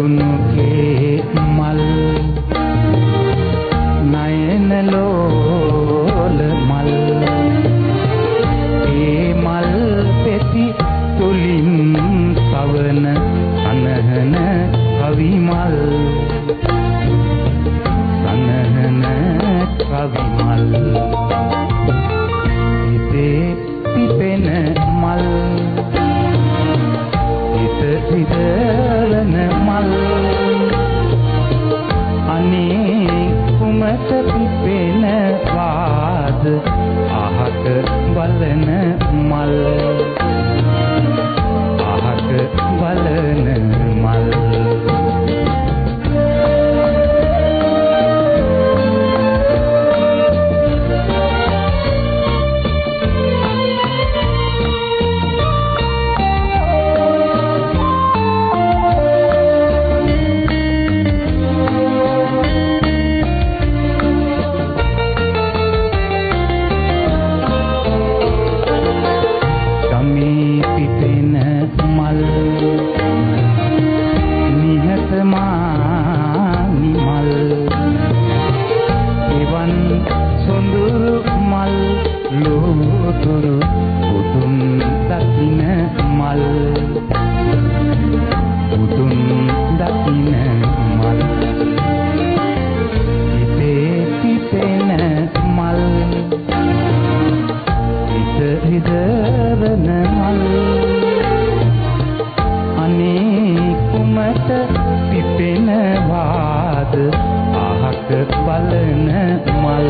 ගුණකේ මල්. නයන ලෝල මල්. ඒ මල් පෙති තුලින් සවන අනහන කවි මල්. සනහන කවි පිපෙන වාද අහක බලන ලෝතුරු පුදුන් දකින මල්. පුදුන් දකින මල්. හිතේ පිපෙන මල්. හිත හිදවන මල්. අනේ කුමට පිපෙන වාද අහක බලන මල් අහක බලන මල්.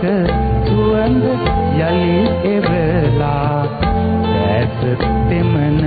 මට සුවඳ යලි එවලා දැස තෙමන